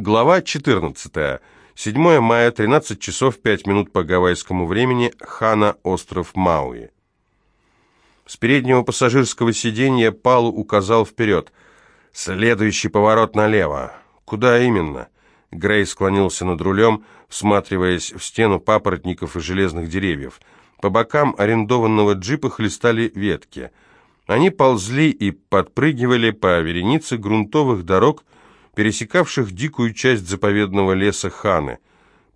Глава 14. 7 мая, 13 часов 5 минут по гавайскому времени, Хана, остров Мауи. С переднего пассажирского сиденья Палу указал вперед. «Следующий поворот налево». «Куда именно?» Грей склонился над рулем, всматриваясь в стену папоротников и железных деревьев. По бокам арендованного джипа хлестали ветки. Они ползли и подпрыгивали по веренице грунтовых дорог, пересекавших дикую часть заповедного леса Ханы.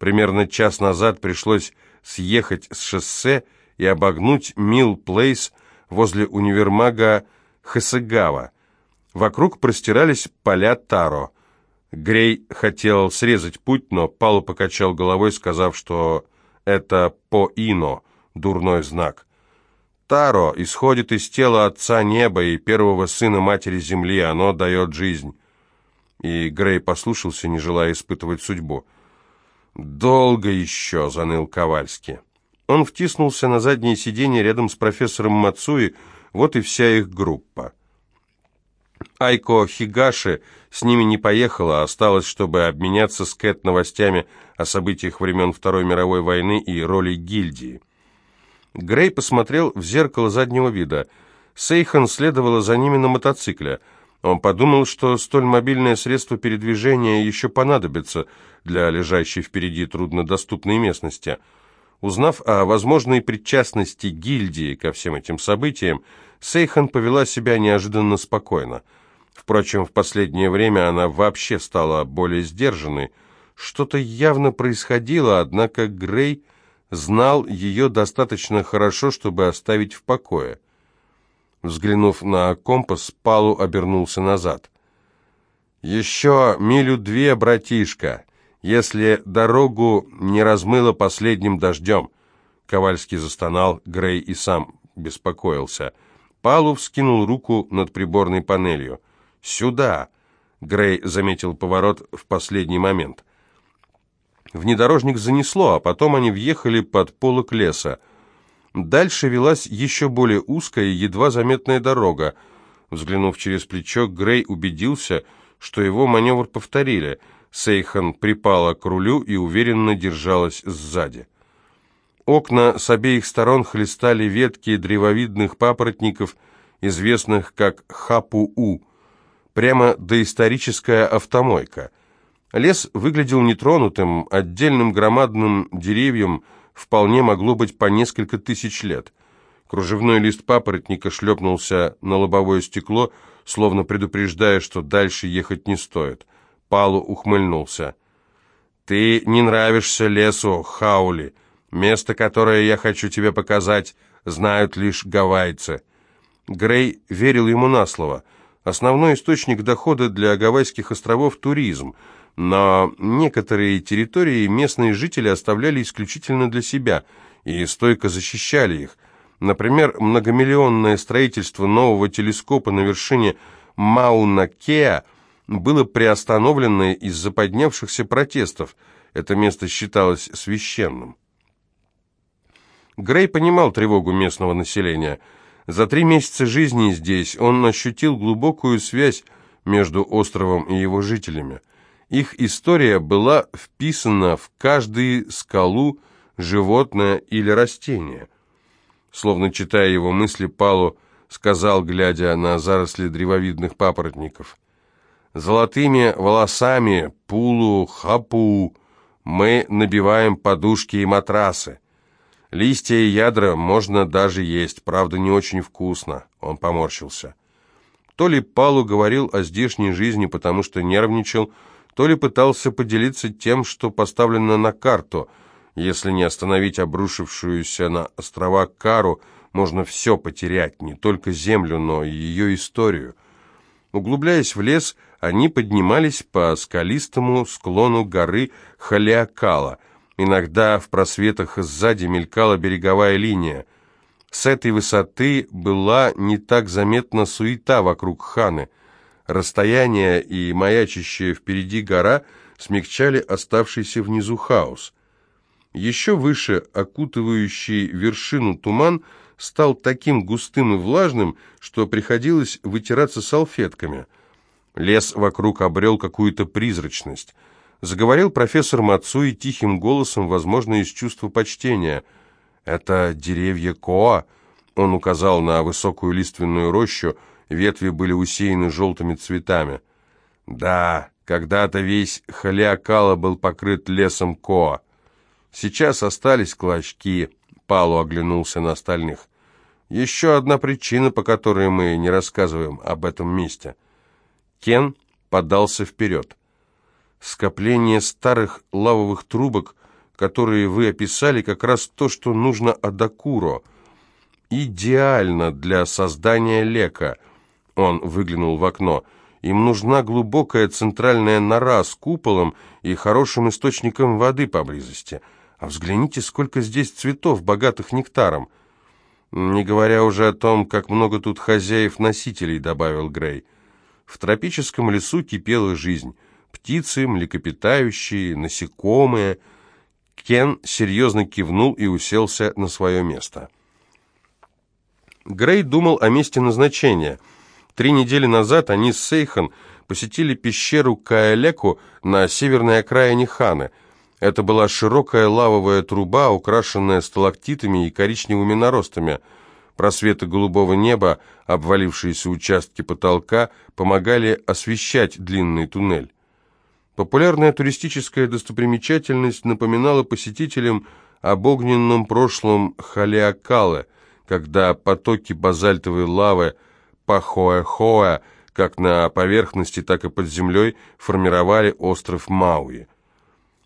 Примерно час назад пришлось съехать с шоссе и обогнуть Милл Плейс возле универмага Хасагава. Вокруг простирались поля Таро. Грей хотел срезать путь, но Палу покачал головой, сказав, что это по-ино, дурной знак. Таро исходит из тела Отца Неба и первого сына Матери Земли, оно дает жизнь и Грей послушался, не желая испытывать судьбу. «Долго еще», — заныл Ковальский. Он втиснулся на заднее сиденье рядом с профессором Мацуи, вот и вся их группа. Айко Хигаши с ними не поехала, а осталась, чтобы обменяться с Кэт новостями о событиях времен Второй мировой войны и роли гильдии. Грей посмотрел в зеркало заднего вида. Сейхан следовала за ними на мотоцикле — он подумал, что столь мобильное средство передвижения еще понадобится для лежащей впереди труднодоступной местности. Узнав о возможной причастности гильдии ко всем этим событиям, Сейхан повела себя неожиданно спокойно. Впрочем, в последнее время она вообще стала более сдержанной. Что-то явно происходило, однако Грей знал ее достаточно хорошо, чтобы оставить в покое. Взглянув на компас, Палу обернулся назад. «Еще милю-две, братишка, если дорогу не размыло последним дождем». Ковальский застонал, Грей и сам беспокоился. Палу вскинул руку над приборной панелью. «Сюда!» Грей заметил поворот в последний момент. Внедорожник занесло, а потом они въехали под полок леса. Дальше велась еще более узкая, едва заметная дорога. Взглянув через плечо, Грей убедился, что его маневр повторили. Сейхан припала к рулю и уверенно держалась сзади. Окна с обеих сторон хлестали ветки древовидных папоротников, известных как хапу-у, прямо доисторическая автомойка. Лес выглядел нетронутым, отдельным громадным деревьям, вполне могло быть по несколько тысяч лет. Кружевной лист папоротника шлепнулся на лобовое стекло, словно предупреждая, что дальше ехать не стоит. Палу ухмыльнулся. «Ты не нравишься лесу, Хаули. Место, которое я хочу тебе показать, знают лишь гавайцы». Грей верил ему на слово. Основной источник дохода для Гавайских островов – туризм – но некоторые территории местные жители оставляли исключительно для себя и стойко защищали их. Например, многомиллионное строительство нового телескопа на вершине Мауна-Кеа было приостановлено из-за поднявшихся протестов. Это место считалось священным. Грей понимал тревогу местного населения. За три месяца жизни здесь он ощутил глубокую связь между островом и его жителями – их история была вписана в каждую скалу, животное или растение. Словно читая его мысли, Палу сказал, глядя на заросли древовидных папоротников. «Золотыми волосами, пулу, хапу, мы набиваем подушки и матрасы. Листья и ядра можно даже есть, правда, не очень вкусно», — он поморщился. То ли Палу говорил о здешней жизни, потому что нервничал, то ли пытался поделиться тем, что поставлено на карту. Если не остановить обрушившуюся на острова Кару, можно все потерять, не только землю, но и ее историю. Углубляясь в лес, они поднимались по скалистому склону горы Халиакала. Иногда в просветах сзади мелькала береговая линия. С этой высоты была не так заметна суета вокруг ханы – Расстояние и маячащая впереди гора смягчали оставшийся внизу хаос. Еще выше окутывающий вершину туман стал таким густым и влажным, что приходилось вытираться салфетками. Лес вокруг обрел какую-то призрачность. Заговорил профессор Мацуи тихим голосом, возможно, из чувства почтения. «Это деревья Коа», — он указал на высокую лиственную рощу, ветви были усеяны желтыми цветами. «Да, когда-то весь Халиакала был покрыт лесом Коа. Сейчас остались клочки», — Палу оглянулся на остальных. «Еще одна причина, по которой мы не рассказываем об этом месте». Кен подался вперед. Скопление старых лавовых трубок, которые вы описали, как раз то, что нужно Адакуро. Идеально для создания лека. Он выглянул в окно. Им нужна глубокая центральная нора с куполом и хорошим источником воды поблизости. А взгляните, сколько здесь цветов, богатых нектаром. Не говоря уже о том, как много тут хозяев-носителей, добавил Грей. В тропическом лесу кипела жизнь птицы, млекопитающие, насекомые. Кен серьезно кивнул и уселся на свое место. Грей думал о месте назначения. Три недели назад они с Сейхан посетили пещеру Каэлеку на северной окраине Ханы. Это была широкая лавовая труба, украшенная сталактитами и коричневыми наростами. Просветы голубого неба, обвалившиеся участки потолка, помогали освещать длинный туннель. Популярная туристическая достопримечательность напоминала посетителям об огненном прошлом Халиакалы, когда потоки базальтовой лавы Пахоэ-Хоэ как на поверхности, так и под землей формировали остров Мауи.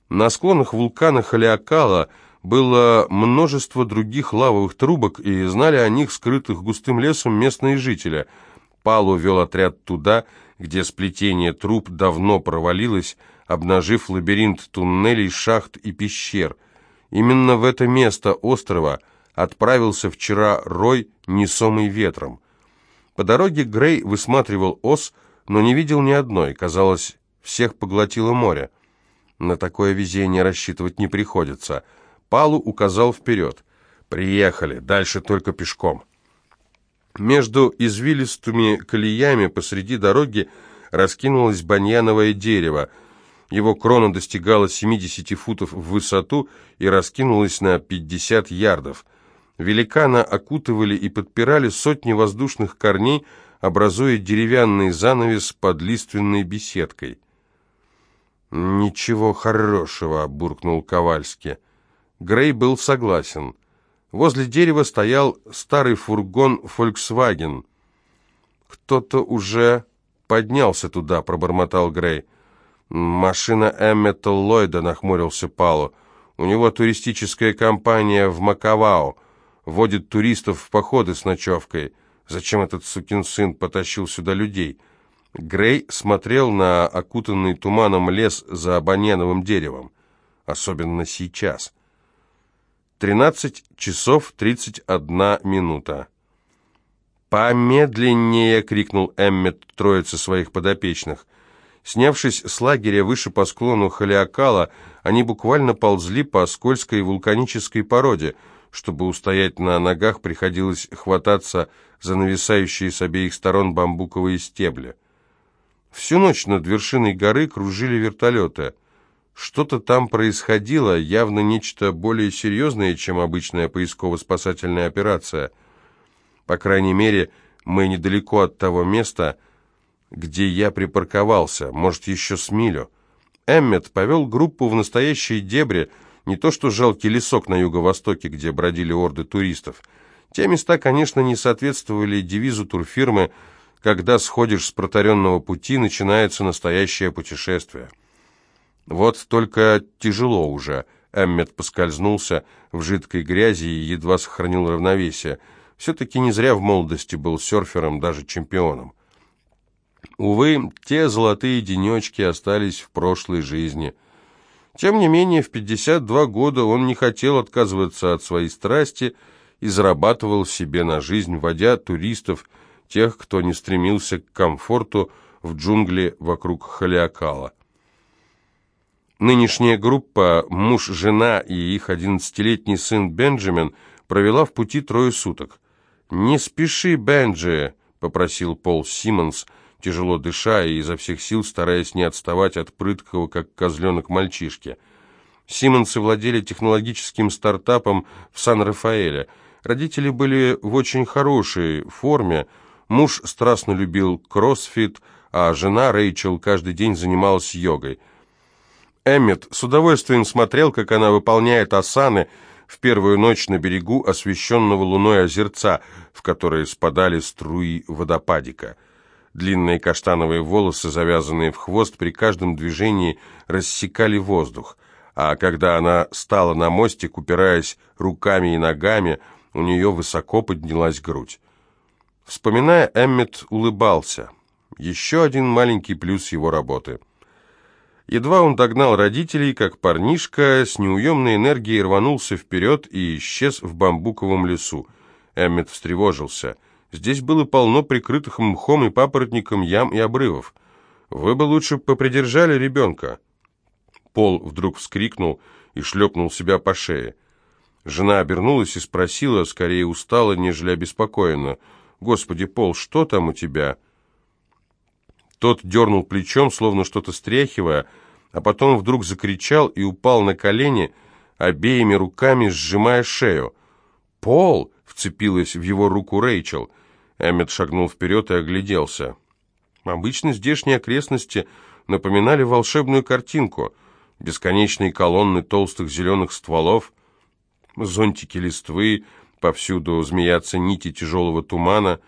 На склонах вулкана Халиакала было множество других лавовых трубок, и знали о них, скрытых густым лесом, местные жители. Палу вел отряд туда, где сплетение труб давно провалилось, обнажив лабиринт туннелей, шахт и пещер. Именно в это место острова отправился вчера Рой, несомый ветром. По дороге Грей высматривал ос, но не видел ни одной, казалось, всех поглотило море. На такое везение рассчитывать не приходится. Палу указал вперед. «Приехали, дальше только пешком». Между извилистыми колеями посреди дороги раскинулось баньяновое дерево. Его крона достигала 70 футов в высоту и раскинулась на 50 ярдов. Великана окутывали и подпирали сотни воздушных корней, образуя деревянный занавес под лиственной беседкой. «Ничего хорошего», — буркнул Ковальски. Грей был согласен. Возле дерева стоял старый фургон Volkswagen. «Кто-то уже поднялся туда», — пробормотал Грей. «Машина Эммета Ллойда», — нахмурился Пало. «У него туристическая компания в Макавао. Водит туристов в походы с ночевкой. Зачем этот сукин сын потащил сюда людей?» Грей смотрел на окутанный туманом лес за абоненовым деревом. Особенно сейчас. 13 часов 31 минута. «Помедленнее!» — крикнул Эммет троице своих подопечных. Снявшись с лагеря выше по склону Халиакала, они буквально ползли по скользкой вулканической породе. Чтобы устоять на ногах, приходилось хвататься за нависающие с обеих сторон бамбуковые стебли. Всю ночь над вершиной горы кружили вертолеты — что-то там происходило, явно нечто более серьезное, чем обычная поисково-спасательная операция. По крайней мере, мы недалеко от того места, где я припарковался, может, еще с милю. Эммет повел группу в настоящие дебри, не то что жалкий лесок на юго-востоке, где бродили орды туристов. Те места, конечно, не соответствовали девизу турфирмы «Когда сходишь с протаренного пути, начинается настоящее путешествие». Вот только тяжело уже. Эммет поскользнулся в жидкой грязи и едва сохранил равновесие. Все-таки не зря в молодости был серфером, даже чемпионом. Увы, те золотые денечки остались в прошлой жизни. Тем не менее, в 52 года он не хотел отказываться от своей страсти и зарабатывал себе на жизнь, водя туристов, тех, кто не стремился к комфорту в джунгли вокруг Халиакала. Нынешняя группа, муж, жена и их одиннадцатилетний сын Бенджамин, провела в пути трое суток. «Не спеши, Бенджи», — попросил Пол Симмонс, тяжело дыша и изо всех сил стараясь не отставать от прыткого, как козленок мальчишки. Симмонсы владели технологическим стартапом в Сан-Рафаэле. Родители были в очень хорошей форме. Муж страстно любил кроссфит, а жена Рэйчел каждый день занималась йогой. Эммет с удовольствием смотрел, как она выполняет асаны в первую ночь на берегу освещенного луной озерца, в которые спадали струи водопадика. Длинные каштановые волосы, завязанные в хвост, при каждом движении рассекали воздух, а когда она стала на мостик, упираясь руками и ногами, у нее высоко поднялась грудь. Вспоминая, Эммет улыбался. Еще один маленький плюс его работы. Едва он догнал родителей, как парнишка с неуемной энергией рванулся вперед и исчез в бамбуковом лесу. Эммет встревожился. Здесь было полно прикрытых мхом и папоротником ям и обрывов. Вы бы лучше попридержали ребенка. Пол вдруг вскрикнул и шлепнул себя по шее. Жена обернулась и спросила, скорее устала, нежели обеспокоена. «Господи, Пол, что там у тебя?» Тот дернул плечом, словно что-то стряхивая, а потом вдруг закричал и упал на колени, обеими руками сжимая шею. «Пол!» — вцепилась в его руку Рэйчел. Эммет шагнул вперед и огляделся. Обычно здешние окрестности напоминали волшебную картинку. Бесконечные колонны толстых зеленых стволов, зонтики листвы, повсюду змеятся нити тяжелого тумана.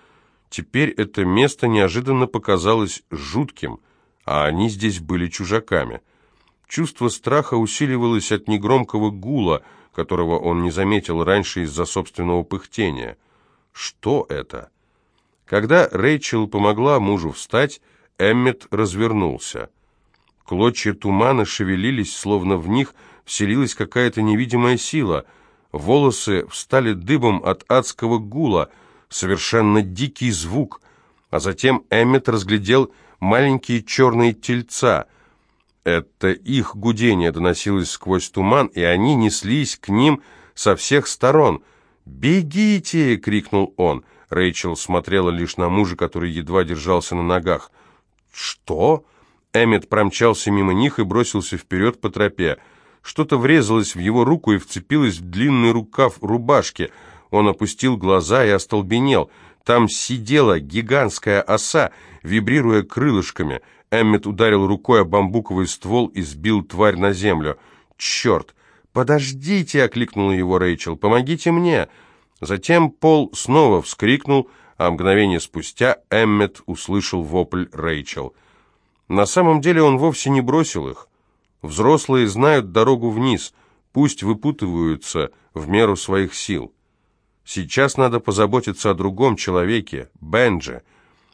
Теперь это место неожиданно показалось жутким, а они здесь были чужаками. Чувство страха усиливалось от негромкого гула, которого он не заметил раньше из-за собственного пыхтения. Что это? Когда Рэйчел помогла мужу встать, Эммет развернулся. Клочья тумана шевелились, словно в них вселилась какая-то невидимая сила. Волосы встали дыбом от адского гула, совершенно дикий звук, а затем Эммет разглядел маленькие черные тельца. Это их гудение доносилось сквозь туман, и они неслись к ним со всех сторон. «Бегите!» — крикнул он — Рэйчел смотрела лишь на мужа, который едва держался на ногах. «Что?» Эммет промчался мимо них и бросился вперед по тропе. Что-то врезалось в его руку и вцепилось в длинный рукав рубашки. Он опустил глаза и остолбенел. Там сидела гигантская оса, вибрируя крылышками. Эммет ударил рукой о бамбуковый ствол и сбил тварь на землю. «Черт! Подождите!» — окликнула его Рэйчел. «Помогите мне!» Затем Пол снова вскрикнул, а мгновение спустя Эммет услышал вопль Рэйчел. На самом деле он вовсе не бросил их. Взрослые знают дорогу вниз, пусть выпутываются в меру своих сил. Сейчас надо позаботиться о другом человеке, Бенджи.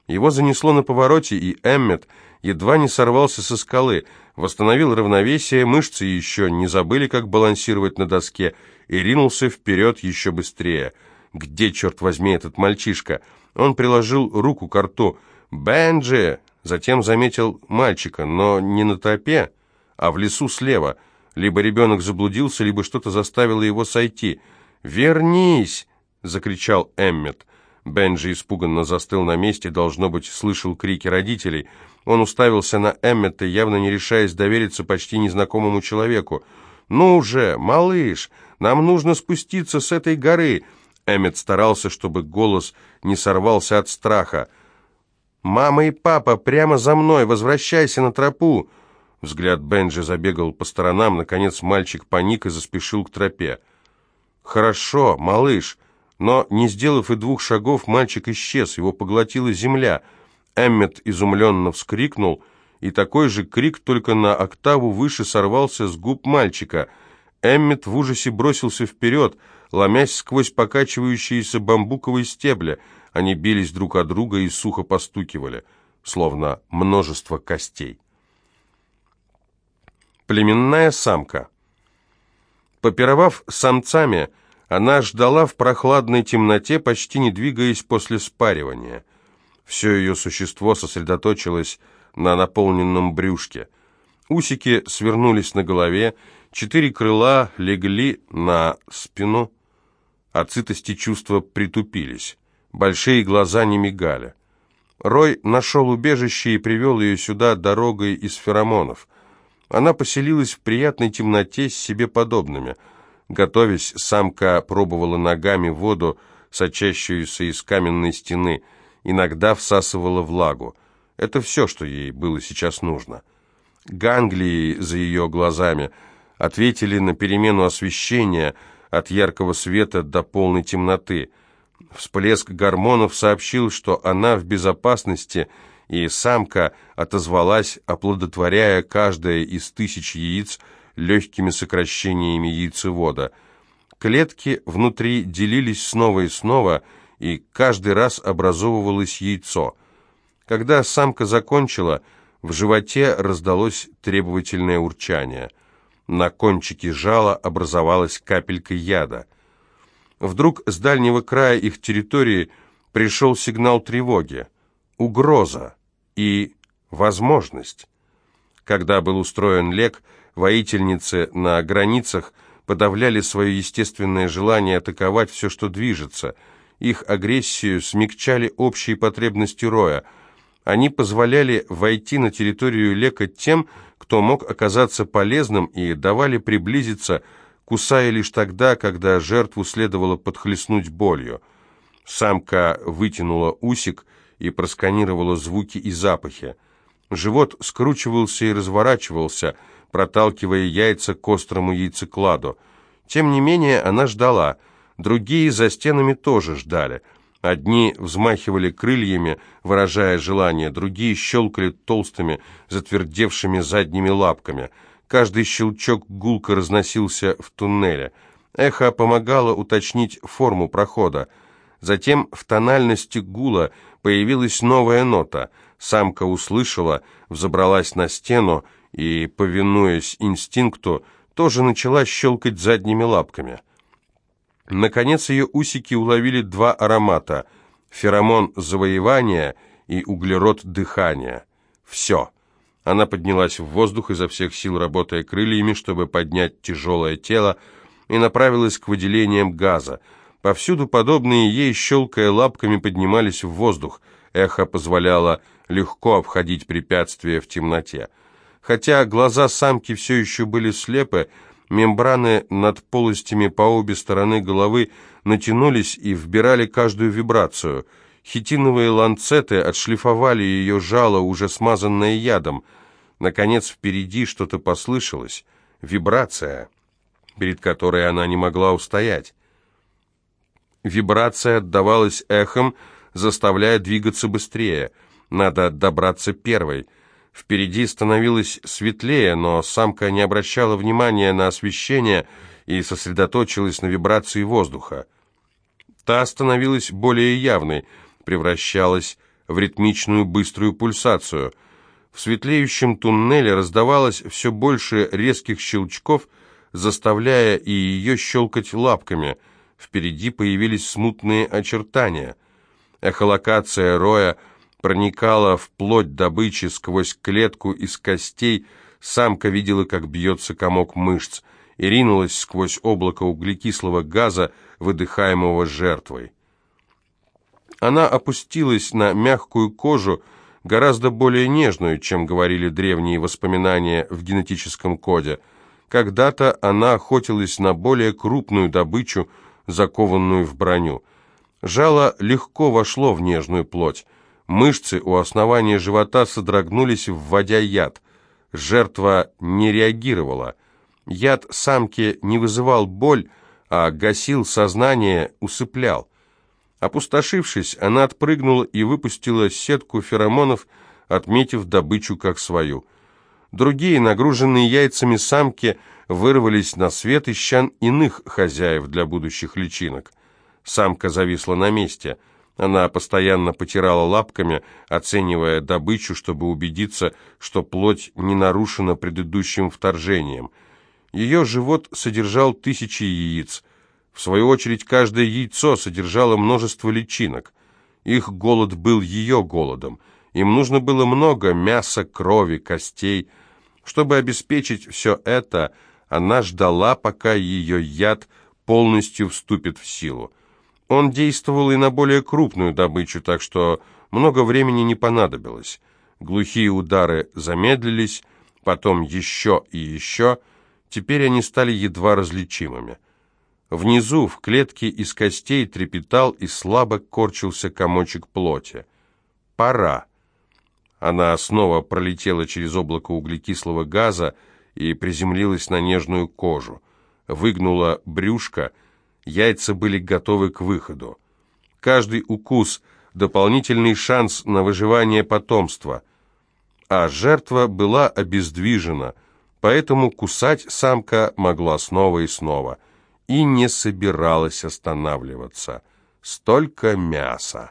Его занесло на повороте, и Эммет едва не сорвался со скалы, восстановил равновесие, мышцы еще не забыли, как балансировать на доске, и ринулся вперед еще быстрее. Где, черт возьми, этот мальчишка? Он приложил руку к рту. «Бенджи!» Затем заметил мальчика, но не на тропе, а в лесу слева. Либо ребенок заблудился, либо что-то заставило его сойти. «Вернись!» — закричал Эммет. Бенджи испуганно застыл на месте, должно быть, слышал крики родителей. Он уставился на Эммета, явно не решаясь довериться почти незнакомому человеку. «Ну же, малыш, нам нужно спуститься с этой горы!» Эммет старался, чтобы голос не сорвался от страха. «Мама и папа, прямо за мной! Возвращайся на тропу!» Взгляд Бенджи забегал по сторонам. Наконец мальчик паник и заспешил к тропе. «Хорошо, малыш!» Но, не сделав и двух шагов, мальчик исчез, его поглотила земля. Эммет изумленно вскрикнул, и такой же крик, только на октаву выше, сорвался с губ мальчика — Эммет в ужасе бросился вперед, ломясь сквозь покачивающиеся бамбуковые стебли. Они бились друг о друга и сухо постукивали, словно множество костей. Племенная самка. Попировав самцами, она ждала в прохладной темноте, почти не двигаясь после спаривания. Все ее существо сосредоточилось на наполненном брюшке. Усики свернулись на голове, Четыре крыла легли на спину, от сытости чувства притупились. Большие глаза не мигали. Рой нашел убежище и привел ее сюда дорогой из феромонов. Она поселилась в приятной темноте с себе подобными. Готовясь, самка пробовала ногами воду, сочащуюся из каменной стены, иногда всасывала влагу. Это все, что ей было сейчас нужно. Ганглии за ее глазами ответили на перемену освещения от яркого света до полной темноты. Всплеск гормонов сообщил, что она в безопасности, и самка отозвалась, оплодотворяя каждое из тысяч яиц легкими сокращениями яйцевода. Клетки внутри делились снова и снова, и каждый раз образовывалось яйцо. Когда самка закончила, в животе раздалось требовательное урчание. На кончике жала образовалась капелька яда. Вдруг с дальнего края их территории пришел сигнал тревоги. Угроза и возможность. Когда был устроен лек, воительницы на границах подавляли свое естественное желание атаковать все, что движется. Их агрессию смягчали общие потребности Роя – они позволяли войти на территорию Лека тем, кто мог оказаться полезным, и давали приблизиться, кусая лишь тогда, когда жертву следовало подхлестнуть болью. Самка вытянула усик и просканировала звуки и запахи. Живот скручивался и разворачивался, проталкивая яйца к острому яйцекладу. Тем не менее она ждала. Другие за стенами тоже ждали – Одни взмахивали крыльями, выражая желание, другие щелкали толстыми, затвердевшими задними лапками. Каждый щелчок гулко разносился в туннеле. Эхо помогало уточнить форму прохода. Затем в тональности гула появилась новая нота. Самка услышала, взобралась на стену и, повинуясь инстинкту, тоже начала щелкать задними лапками. Наконец ее усики уловили два аромата – феромон завоевания и углерод дыхания. Все. Она поднялась в воздух изо всех сил, работая крыльями, чтобы поднять тяжелое тело, и направилась к выделениям газа. Повсюду подобные ей, щелкая лапками, поднимались в воздух. Эхо позволяло легко обходить препятствия в темноте. Хотя глаза самки все еще были слепы, Мембраны над полостями по обе стороны головы натянулись и вбирали каждую вибрацию. Хитиновые ланцеты отшлифовали ее жало, уже смазанное ядом. Наконец впереди что-то послышалось. Вибрация, перед которой она не могла устоять. Вибрация отдавалась эхом, заставляя двигаться быстрее. Надо добраться первой — Впереди становилось светлее, но самка не обращала внимания на освещение и сосредоточилась на вибрации воздуха. Та становилась более явной, превращалась в ритмичную быструю пульсацию. В светлеющем туннеле раздавалось все больше резких щелчков, заставляя и ее щелкать лапками. Впереди появились смутные очертания. Эхолокация Роя – проникала вплоть добычи сквозь клетку из костей, самка видела, как бьется комок мышц, и ринулась сквозь облако углекислого газа, выдыхаемого жертвой. Она опустилась на мягкую кожу, гораздо более нежную, чем говорили древние воспоминания в генетическом коде. Когда-то она охотилась на более крупную добычу, закованную в броню. Жало легко вошло в нежную плоть. Мышцы у основания живота содрогнулись, вводя яд. Жертва не реагировала. Яд самки не вызывал боль, а гасил сознание, усыплял. Опустошившись, она отпрыгнула и выпустила сетку феромонов, отметив добычу как свою. Другие, нагруженные яйцами самки, вырвались на свет, ища иных хозяев для будущих личинок. Самка зависла на месте – она постоянно потирала лапками, оценивая добычу, чтобы убедиться, что плоть не нарушена предыдущим вторжением. Ее живот содержал тысячи яиц. В свою очередь, каждое яйцо содержало множество личинок. Их голод был ее голодом. Им нужно было много мяса, крови, костей. Чтобы обеспечить все это, она ждала, пока ее яд полностью вступит в силу. Он действовал и на более крупную добычу, так что Много времени не понадобилось. Глухие удары замедлились, потом еще и еще. Теперь они стали едва различимыми. Внизу, в клетке из костей, трепетал и слабо корчился комочек плоти. «Пора!» Она снова пролетела через облако углекислого газа и приземлилась на нежную кожу. Выгнула брюшко, яйца были готовы к выходу. Каждый укус — дополнительный шанс на выживание потомства. А жертва была обездвижена, поэтому кусать самка могла снова и снова. И не собиралась останавливаться. Столько мяса!